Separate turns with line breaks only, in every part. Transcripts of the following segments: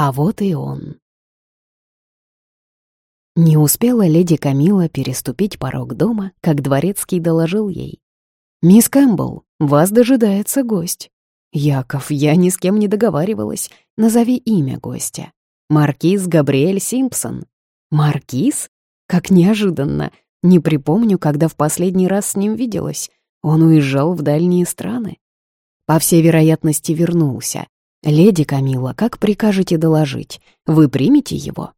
А вот и он. Не успела леди Камила переступить порог дома, как дворецкий доложил ей. «Мисс Кэмпбелл, вас дожидается гость». «Яков, я ни с кем не договаривалась. Назови имя гостя». «Маркиз Габриэль Симпсон». «Маркиз? Как неожиданно. Не припомню, когда в последний раз с ним виделась. Он уезжал в дальние страны. По всей вероятности, вернулся. «Леди Камила, как прикажете доложить? Вы примете его?»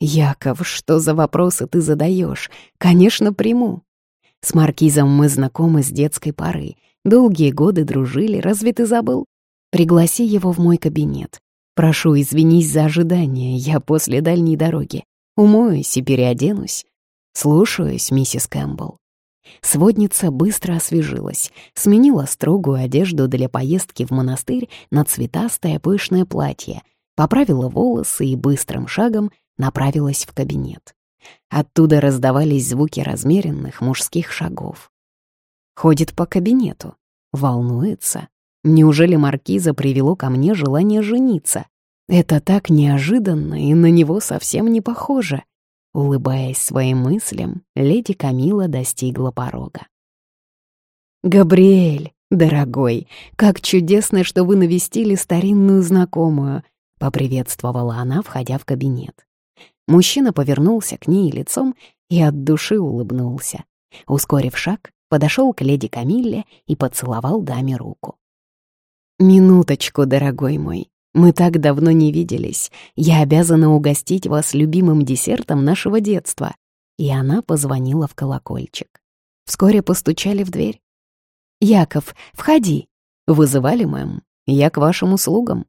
«Яков, что за вопросы ты задаешь? Конечно, приму». С Маркизом мы знакомы с детской поры. Долгие годы дружили, разве ты забыл? Пригласи его в мой кабинет. Прошу, извинись за ожидание, я после дальней дороги. Умоюсь и переоденусь. Слушаюсь, миссис Кэмпбелл. Сводница быстро освежилась, сменила строгую одежду для поездки в монастырь на цветастое пышное платье, поправила волосы и быстрым шагом направилась в кабинет. Оттуда раздавались звуки размеренных мужских шагов. Ходит по кабинету, волнуется. Неужели маркиза привело ко мне желание жениться? Это так неожиданно и на него совсем не похоже. Улыбаясь своим мыслям, леди Камила достигла порога. «Габриэль, дорогой, как чудесно, что вы навестили старинную знакомую», — поприветствовала она, входя в кабинет. Мужчина повернулся к ней лицом и от души улыбнулся. Ускорив шаг, подошел к леди Камилле и поцеловал даме руку. «Минуточку, дорогой мой, мы так давно не виделись. Я обязана угостить вас любимым десертом нашего детства». И она позвонила в колокольчик. Вскоре постучали в дверь. «Яков, входи!» «Вызывали, мэм? Я к вашим услугам».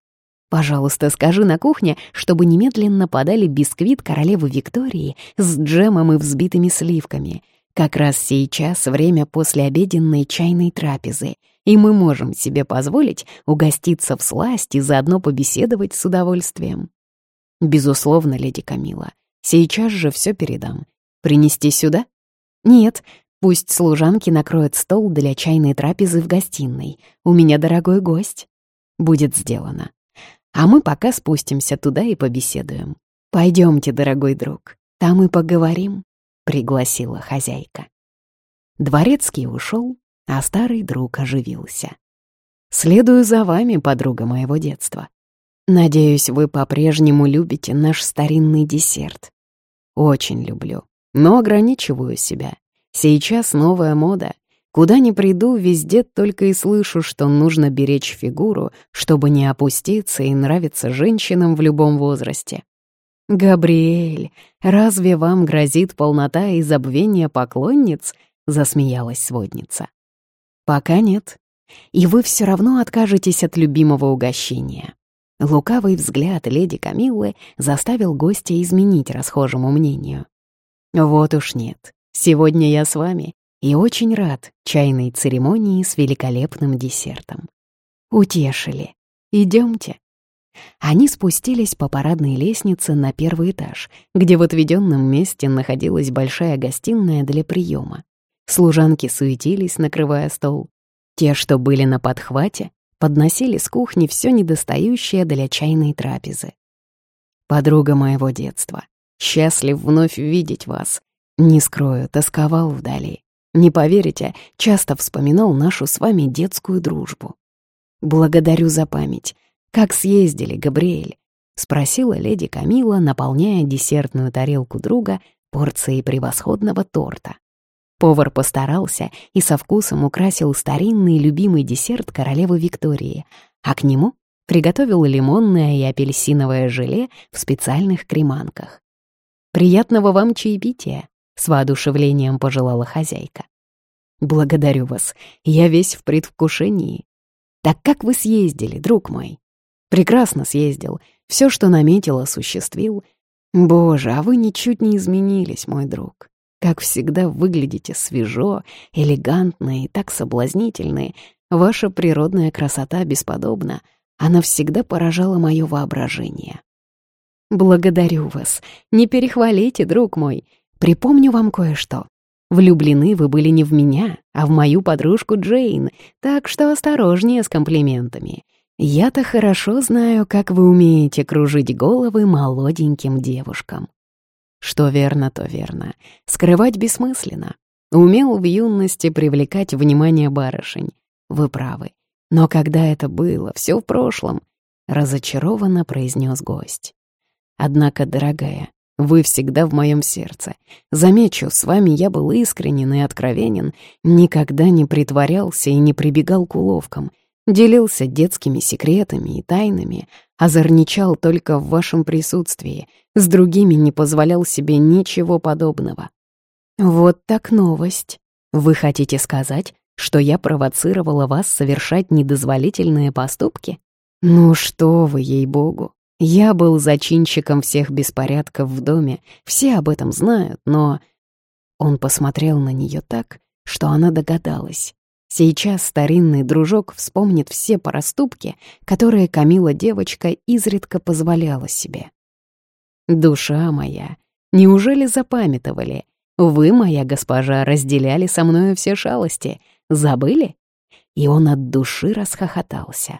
«Пожалуйста, скажи на кухне, чтобы немедленно подали бисквит королевы Виктории с джемом и взбитыми сливками. Как раз сейчас время после обеденной чайной трапезы и мы можем себе позволить угоститься в сласть и заодно побеседовать с удовольствием. Безусловно, леди Камила. Сейчас же все передам. Принести сюда? Нет, пусть служанки накроют стол для чайной трапезы в гостиной. У меня дорогой гость. Будет сделано. А мы пока спустимся туда и побеседуем. Пойдемте, дорогой друг, там и поговорим, пригласила хозяйка. Дворецкий ушел, а старый друг оживился. «Следую за вами, подруга моего детства. Надеюсь, вы по-прежнему любите наш старинный десерт. Очень люблю, но ограничиваю себя. Сейчас новая мода. Куда ни приду, везде только и слышу, что нужно беречь фигуру, чтобы не опуститься и нравиться женщинам в любом возрасте. «Габриэль, разве вам грозит полнота и забвение поклонниц?» — засмеялась сводница. Пока нет. И вы все равно откажетесь от любимого угощения. Лукавый взгляд леди Камиллы заставил гостя изменить расхожему мнению. Вот уж нет. Сегодня я с вами и очень рад чайной церемонии с великолепным десертом. Утешили. Идемте. Они спустились по парадной лестнице на первый этаж, где в отведенном месте находилась большая гостиная для приема. Служанки суетились, накрывая стол. Те, что были на подхвате, подносили с кухни все недостающее для чайной трапезы. «Подруга моего детства, счастлив вновь видеть вас. Не скрою, тосковал вдали. Не поверите, часто вспоминал нашу с вами детскую дружбу. Благодарю за память. Как съездили, Габриэль?» — спросила леди Камила, наполняя десертную тарелку друга порцией превосходного торта. Повар постарался и со вкусом украсил старинный любимый десерт королевы Виктории, а к нему приготовил лимонное и апельсиновое желе в специальных креманках. «Приятного вам чаепития!» — с воодушевлением пожелала хозяйка. «Благодарю вас, я весь в предвкушении. Так как вы съездили, друг мой?» «Прекрасно съездил, все, что наметил, осуществил. Боже, а вы ничуть не изменились, мой друг. Как всегда, выглядите свежо, элегантно и так соблазнительны. Ваша природная красота бесподобна. Она всегда поражала мое воображение. Благодарю вас. Не перехвалите, друг мой. Припомню вам кое-что. Влюблены вы были не в меня, а в мою подружку Джейн, так что осторожнее с комплиментами. Я-то хорошо знаю, как вы умеете кружить головы молоденьким девушкам. Что верно, то верно. Скрывать бессмысленно. Умел в юности привлекать внимание барышень. Вы правы. Но когда это было, все в прошлом, разочарованно произнес гость. Однако, дорогая, вы всегда в моем сердце. Замечу, с вами я был искренен и откровенен, никогда не притворялся и не прибегал к уловкам, делился детскими секретами и тайнами, озорничал только в вашем присутствии, с другими не позволял себе ничего подобного. Вот так новость. Вы хотите сказать, что я провоцировала вас совершать недозволительные поступки? Ну что вы, ей-богу. Я был зачинщиком всех беспорядков в доме, все об этом знают, но... Он посмотрел на нее так, что она догадалась. Сейчас старинный дружок вспомнит все проступки, которые Камила девочка изредка позволяла себе. «Душа моя, неужели запамятовали? Вы, моя госпожа, разделяли со мною все шалости. Забыли?» И он от души расхохотался.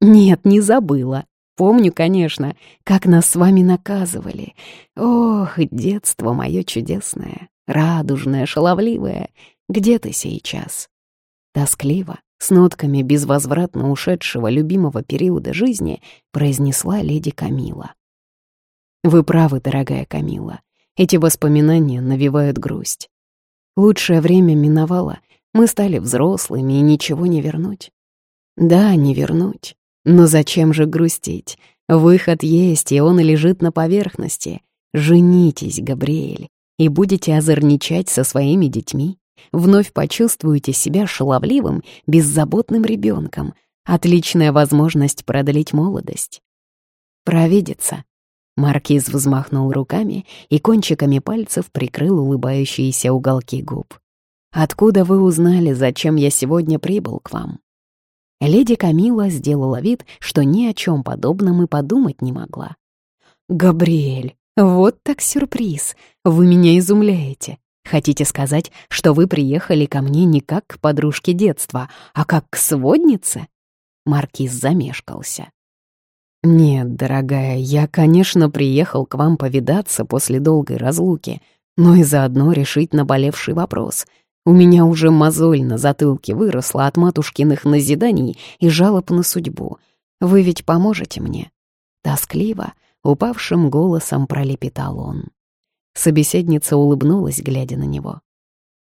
«Нет, не забыла. Помню, конечно, как нас с вами наказывали. Ох, детство мое чудесное, радужное, шаловливое. Где ты сейчас?» Тоскливо, с нотками безвозвратно ушедшего любимого периода жизни, произнесла леди Камила. «Вы правы, дорогая Камила. Эти воспоминания навевают грусть. Лучшее время миновало, мы стали взрослыми, и ничего не вернуть. Да, не вернуть. Но зачем же грустить? Выход есть, и он лежит на поверхности. Женитесь, Габриэль, и будете озорничать со своими детьми. Вновь почувствуете себя шаловливым, беззаботным ребенком. Отличная возможность продлить молодость. Провидится. Маркиз взмахнул руками и кончиками пальцев прикрыл улыбающиеся уголки губ. «Откуда вы узнали, зачем я сегодня прибыл к вам?» Леди Камила сделала вид, что ни о чем подобном и подумать не могла. «Габриэль, вот так сюрприз! Вы меня изумляете. Хотите сказать, что вы приехали ко мне не как к подружке детства, а как к своднице?» Маркиз замешкался. «Нет, дорогая, я, конечно, приехал к вам повидаться после долгой разлуки, но и заодно решить наболевший вопрос. У меня уже мозоль на затылке выросла от матушкиных назиданий и жалоб на судьбу. Вы ведь поможете мне?» Тоскливо, упавшим голосом пролепетал он. Собеседница улыбнулась, глядя на него.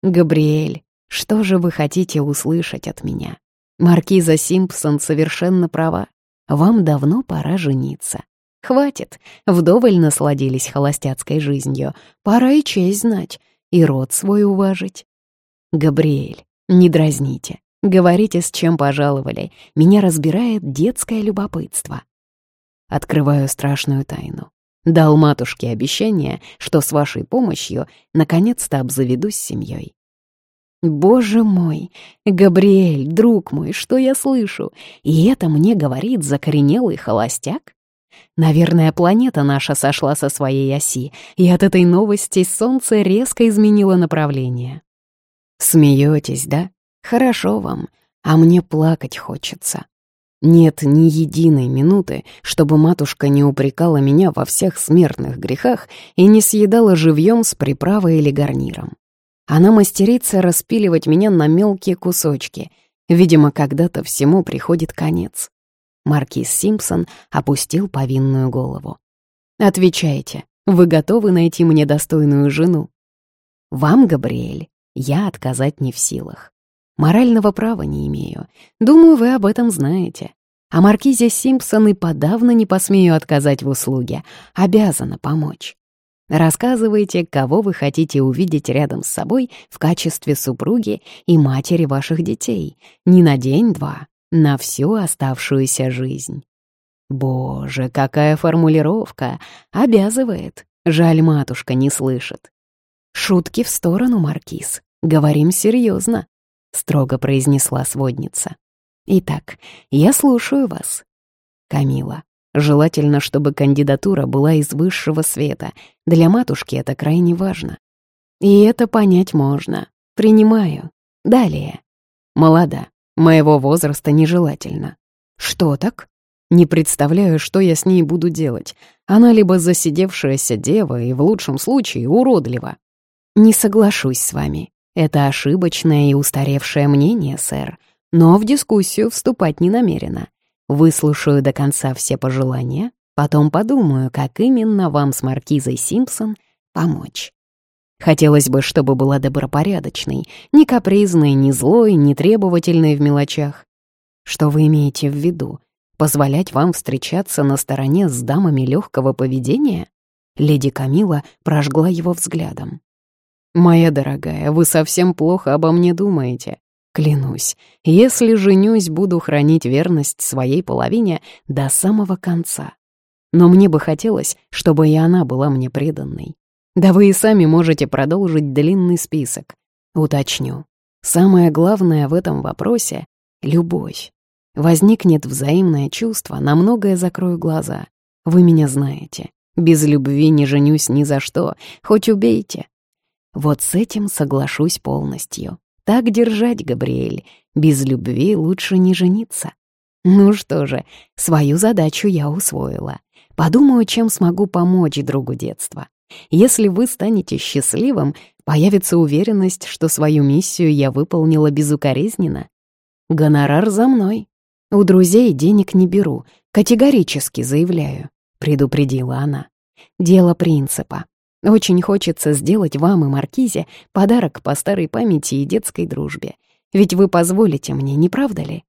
«Габриэль, что же вы хотите услышать от меня? Маркиза Симпсон совершенно права. Вам давно пора жениться. Хватит, вдоволь насладились холостяцкой жизнью. Пора и честь знать, и род свой уважить. Габриэль, не дразните. Говорите, с чем пожаловали. Меня разбирает детское любопытство. Открываю страшную тайну. Дал матушке обещание, что с вашей помощью наконец-то обзаведусь семьей. Боже мой, Габриэль, друг мой, что я слышу? И это мне говорит закоренелый холостяк? Наверное, планета наша сошла со своей оси, и от этой новости солнце резко изменило направление. Смеетесь, да? Хорошо вам, а мне плакать хочется. Нет ни единой минуты, чтобы матушка не упрекала меня во всех смертных грехах и не съедала живьем с приправой или гарниром. Она мастерится распиливать меня на мелкие кусочки. Видимо, когда-то всему приходит конец. Маркиз Симпсон опустил повинную голову. «Отвечайте, вы готовы найти мне достойную жену?» «Вам, Габриэль, я отказать не в силах. Морального права не имею. Думаю, вы об этом знаете. А Маркизе Симпсон и подавно не посмею отказать в услуге. Обязана помочь. Рассказывайте, кого вы хотите увидеть рядом с собой в качестве супруги и матери ваших детей. Не на день-два, на всю оставшуюся жизнь. Боже, какая формулировка! Обязывает. Жаль, матушка не слышит. Шутки в сторону, Маркиз. Говорим серьезно строго произнесла сводница. «Итак, я слушаю вас». «Камила, желательно, чтобы кандидатура была из высшего света. Для матушки это крайне важно. И это понять можно. Принимаю. Далее. Молода. Моего возраста нежелательно. Что так? Не представляю, что я с ней буду делать. Она либо засидевшаяся дева и в лучшем случае уродлива. Не соглашусь с вами. Это ошибочное и устаревшее мнение, сэр. Но в дискуссию вступать не намерена. Выслушаю до конца все пожелания, потом подумаю, как именно вам с маркизой Симпсон помочь. Хотелось бы, чтобы была добропорядочной, не капризной, не злой, не требовательной в мелочах. Что вы имеете в виду? Позволять вам встречаться на стороне с дамами легкого поведения? Леди Камила прожгла его взглядом. «Моя дорогая, вы совсем плохо обо мне думаете. Клянусь, если женюсь, буду хранить верность своей половине до самого конца. Но мне бы хотелось, чтобы и она была мне преданной. Да вы и сами можете продолжить длинный список. Уточню. Самое главное в этом вопросе — любовь. Возникнет взаимное чувство, на многое закрою глаза. Вы меня знаете. Без любви не женюсь ни за что, хоть убейте. Вот с этим соглашусь полностью. Так держать, Габриэль. Без любви лучше не жениться. Ну что же, свою задачу я усвоила. Подумаю, чем смогу помочь другу детства. Если вы станете счастливым, появится уверенность, что свою миссию я выполнила безукоризненно. Гонорар за мной. У друзей денег не беру, категорически заявляю, предупредила она. Дело принципа. Очень хочется сделать вам и Маркизе подарок по старой памяти и детской дружбе. Ведь вы позволите мне, не правда ли?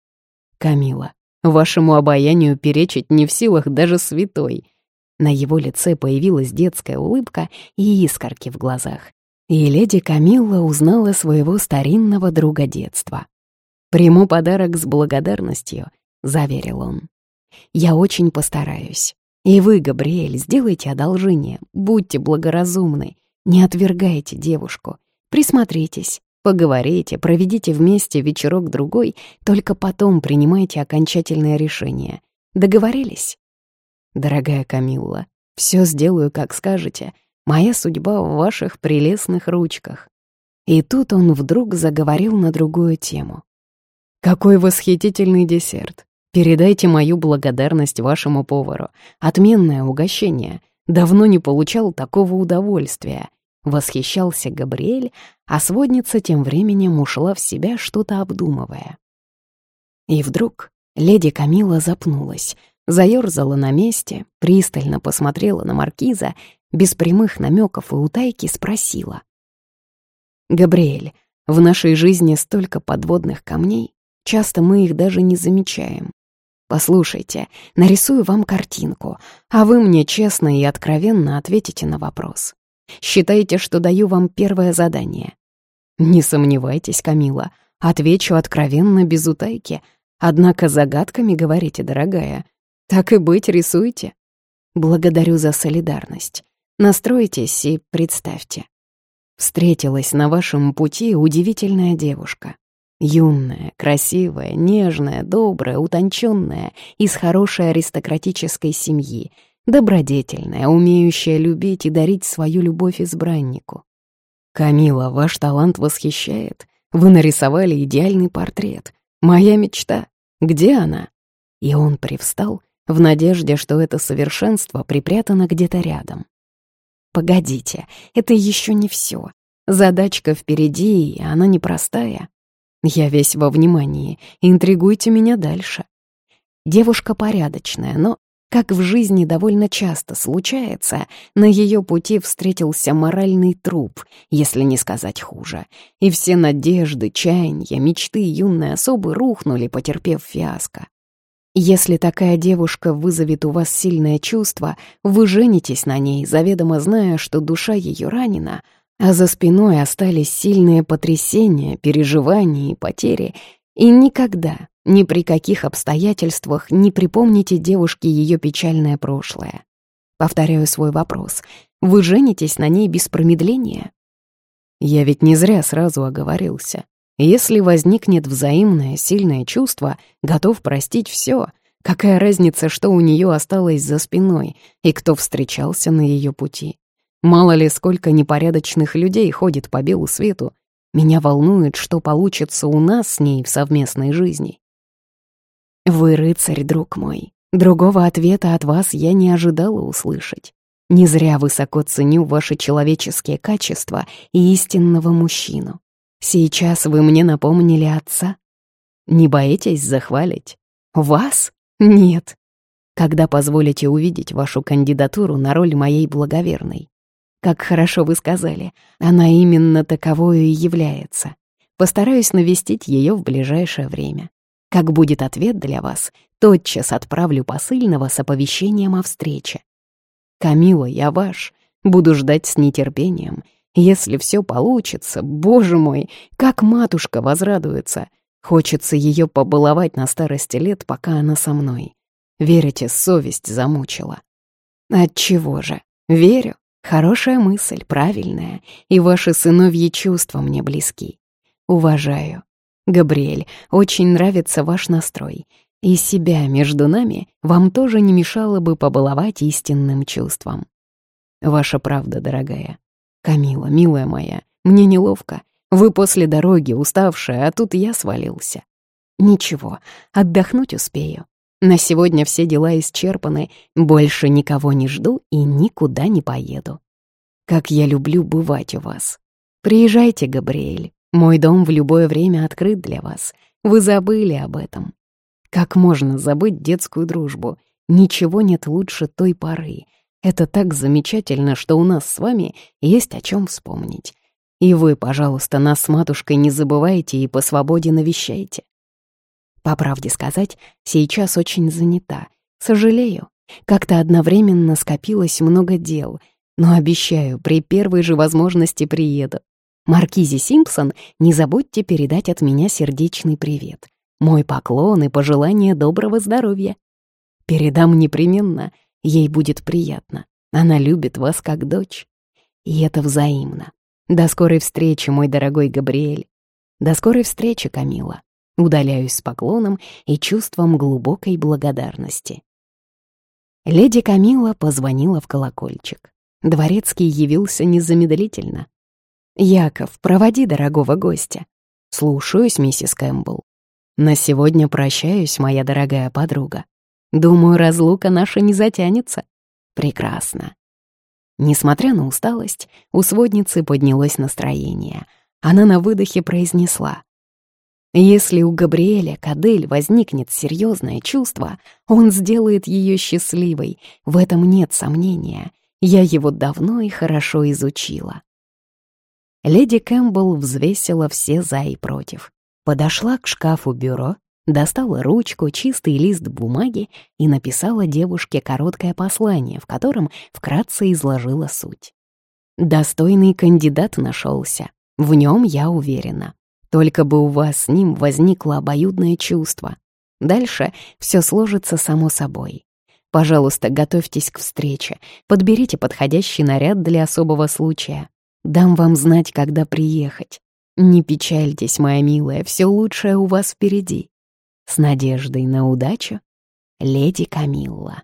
Камила, вашему обаянию перечить не в силах даже святой. На его лице появилась детская улыбка и искорки в глазах. И леди Камилла узнала своего старинного друга детства. «Приму подарок с благодарностью», — заверил он. «Я очень постараюсь. И вы, Габриэль, сделайте одолжение, будьте благоразумны, не отвергайте девушку, присмотритесь, поговорите, проведите вместе вечерок-другой, только потом принимайте окончательное решение. Договорились?» «Дорогая Камилла, все сделаю, как скажете. Моя судьба в ваших прелестных ручках». И тут он вдруг заговорил на другую тему. «Какой восхитительный десерт! Передайте мою благодарность вашему повару. Отменное угощение. Давно не получал такого удовольствия». Восхищался Габриэль, а сводница тем временем ушла в себя, что-то обдумывая. И вдруг леди Камила запнулась — заёрзала на месте, пристально посмотрела на маркиза, без прямых намеков и утайки спросила. «Габриэль, в нашей жизни столько подводных камней, часто мы их даже не замечаем. Послушайте, нарисую вам картинку, а вы мне честно и откровенно ответите на вопрос. Считаете, что даю вам первое задание? Не сомневайтесь, Камила, отвечу откровенно, без утайки. Однако загадками говорите, дорогая, так и быть, рисуйте. Благодарю за солидарность. Настройтесь и представьте. Встретилась на вашем пути удивительная девушка. Юная, красивая, нежная, добрая, утонченная, из хорошей аристократической семьи, добродетельная, умеющая любить и дарить свою любовь избраннику. Камила, ваш талант восхищает. Вы нарисовали идеальный портрет. Моя мечта. Где она? И он привстал в надежде, что это совершенство припрятано где-то рядом. Погодите, это еще не все. Задачка впереди, и она непростая. Я весь во внимании, интригуйте меня дальше. Девушка порядочная, но, как в жизни довольно часто случается, на ее пути встретился моральный труп, если не сказать хуже, и все надежды, чаяния, мечты юной особы рухнули, потерпев фиаско. Если такая девушка вызовет у вас сильное чувство, вы женитесь на ней, заведомо зная, что душа ее ранена, а за спиной остались сильные потрясения, переживания и потери, и никогда, ни при каких обстоятельствах не припомните девушке ее печальное прошлое. Повторяю свой вопрос. Вы женитесь на ней без промедления? Я ведь не зря сразу оговорился. Если возникнет взаимное сильное чувство, готов простить все. Какая разница, что у нее осталось за спиной и кто встречался на ее пути? Мало ли, сколько непорядочных людей ходит по белу свету. Меня волнует, что получится у нас с ней в совместной жизни. Вы рыцарь, друг мой. Другого ответа от вас я не ожидала услышать. Не зря высоко ценю ваши человеческие качества и истинного мужчину. Сейчас вы мне напомнили отца. Не боитесь захвалить? Вас? Нет. Когда позволите увидеть вашу кандидатуру на роль моей благоверной? Как хорошо вы сказали, она именно таковою и является. Постараюсь навестить ее в ближайшее время. Как будет ответ для вас, тотчас отправлю посыльного с оповещением о встрече. Камила, я ваш, буду ждать с нетерпением. Если все получится, боже мой, как матушка возрадуется. Хочется ее побаловать на старости лет, пока она со мной. Верите, совесть замучила. Отчего же? Верю. Хорошая мысль, правильная, и ваши сыновьи чувства мне близки. Уважаю. Габриэль, очень нравится ваш настрой. И себя между нами вам тоже не мешало бы побаловать истинным чувством. Ваша правда, дорогая. Камила, милая моя, мне неловко. Вы после дороги, уставшая, а тут я свалился. Ничего, отдохнуть успею. На сегодня все дела исчерпаны, больше никого не жду и никуда не поеду. Как я люблю бывать у вас. Приезжайте, Габриэль. Мой дом в любое время открыт для вас. Вы забыли об этом. Как можно забыть детскую дружбу? Ничего нет лучше той поры. Это так замечательно, что у нас с вами есть о чем вспомнить. И вы, пожалуйста, нас с матушкой не забывайте и по свободе навещайте. По правде сказать, сейчас очень занята. Сожалею. Как-то одновременно скопилось много дел, но обещаю, при первой же возможности приеду. Маркизе Симпсон не забудьте передать от меня сердечный привет. Мой поклон и пожелание доброго здоровья. Передам непременно, ей будет приятно. Она любит вас как дочь. И это взаимно. До скорой встречи, мой дорогой Габриэль. До скорой встречи, Камила. Удаляюсь с поклоном и чувством глубокой благодарности. Леди Камила позвонила в колокольчик. Дворецкий явился незамедлительно. «Яков, проводи дорогого гостя». «Слушаюсь, миссис Кэмпбелл». «На сегодня прощаюсь, моя дорогая подруга. Думаю, разлука наша не затянется». «Прекрасно». Несмотря на усталость, у сводницы поднялось настроение. Она на выдохе произнесла. «Если у Габриэля Кадель возникнет серьезное чувство, он сделает ее счастливой, в этом нет сомнения. Я его давно и хорошо изучила». Леди Кэмпбелл взвесила все «за» и «против». Подошла к шкафу бюро, достала ручку, чистый лист бумаги и написала девушке короткое послание, в котором вкратце изложила суть. «Достойный кандидат нашелся. В нем я уверена. Только бы у вас с ним возникло обоюдное чувство. Дальше все сложится само собой. Пожалуйста, готовьтесь к встрече, подберите подходящий наряд для особого случая. Дам вам знать, когда приехать. Не печальтесь, моя милая, все лучшее у вас впереди. С надеждой на удачу, леди Камилла.